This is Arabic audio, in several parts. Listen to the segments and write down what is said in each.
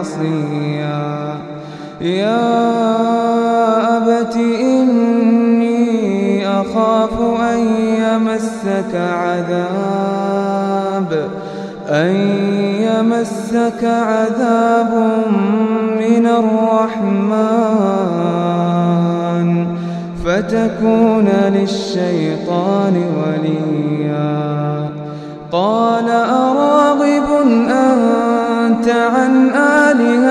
عصيا يا أبت إني أخاف أن يمسك عذاب أن يمسك عذاب من الرحمن فتكون للشيطان وليا. قال أراغب أنت عن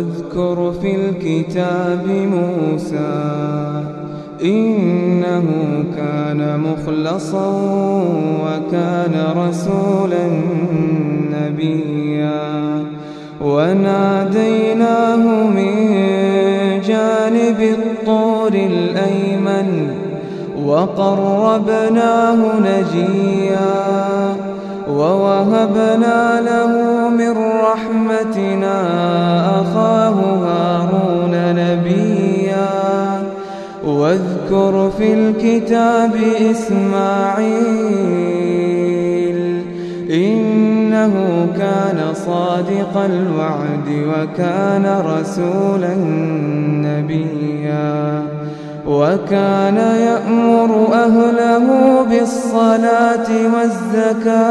واذكر في الكتاب موسى إنه كان مخلصا وكان رسولا نبيا. وناديناه من جانب الطور الأيمن وقربناه نجيا. ووهبنا له من رحمتنا أخاه هارون نبيا. واذكر في الكتاب إسماعيل إنه كان صادق الوعد وكان رسولا نبيا. وكان يأمر أهله بالصلاة والزكاة.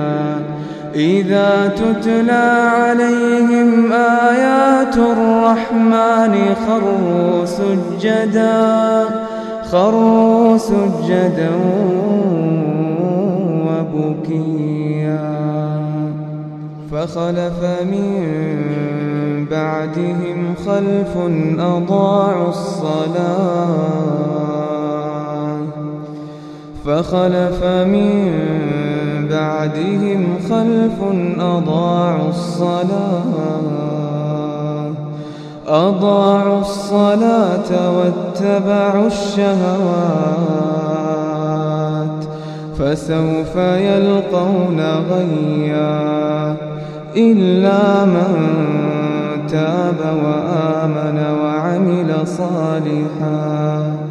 إذا تتلى عليهم آيات الرحمن خروا سجدا خروا سجدا وبكيا. فخلف من بعدهم خلف أضاعوا الصلاة. فخلف من بعدهم خلف أضاعوا الصلاة أضاعوا الصلاة واتبعوا الشهوات فسوف يلقون غيا إلا من تاب وآمن وعمل صالحا.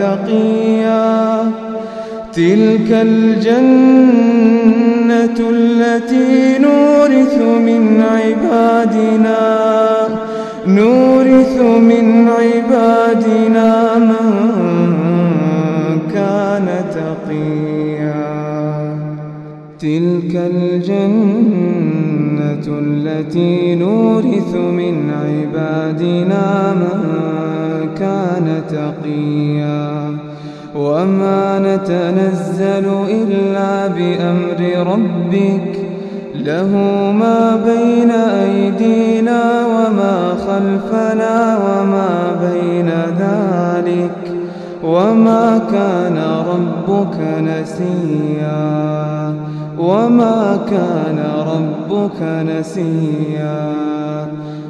تقيا تلك الجنة التي نورث من عبادنا. نورث من عبادنا من كان تقيا. تلك الجنة التي نورث من عبادنا من كان تقيا وما نتنزل إلا بأمر ربك له ما بين أيدينا وما خلفنا وما بين ذلك وما كان ربك نسيا وما كان ربك نسيا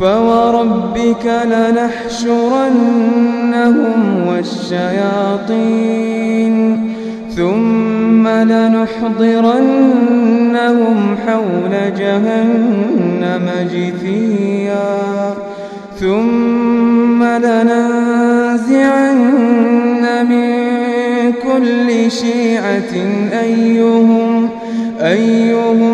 فوربك لنحشرنهم والشياطين ثم لنحضرنهم حول جهنم جثيا ثم لننزعن من كل شيعة أيهم أيهم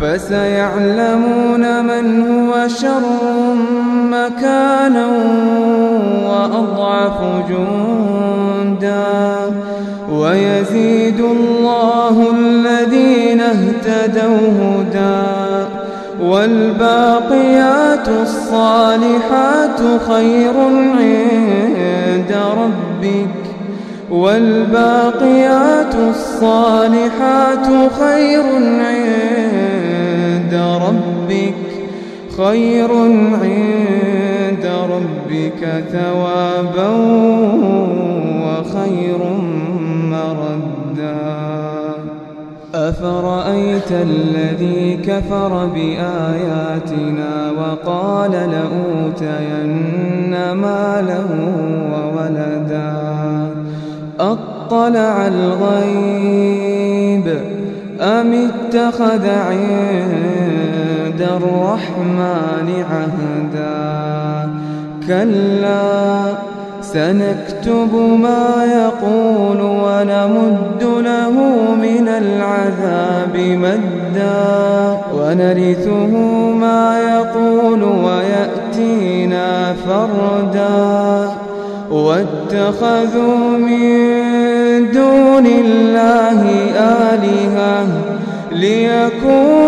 فسيعلمون من هو شر مكانا وأضعف جندا. ويزيد الله الذين اهتدوا هدى. والباقيات الصالحات خير عند ربك. والباقيات الصالحات خير عند خير عند ربك ثوابا وخير مردا. أفرأيت الذي كفر بآياتنا وقال لأوتين مالا وولدا. أطلع الغيب أم اتخذ عند الرحمن عهدا. كلا سنكتب ما يقول ونمد له من العذاب مدا. ونرثه ما يقول ويأتينا فردا. واتخذوا من دون الله آلهة ليكونوا لهم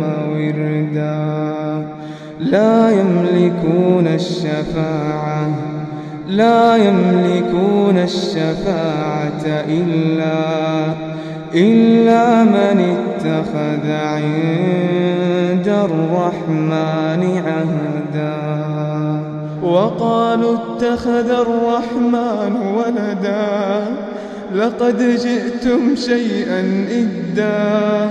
وردا. لا يملكون الشفاعة لا يملكون الشفاعة إلا إلا من اتخذ عند الرحمن عهدا. وقالوا اتخذ الرحمن ولدا لقد جئتم شيئا إدا.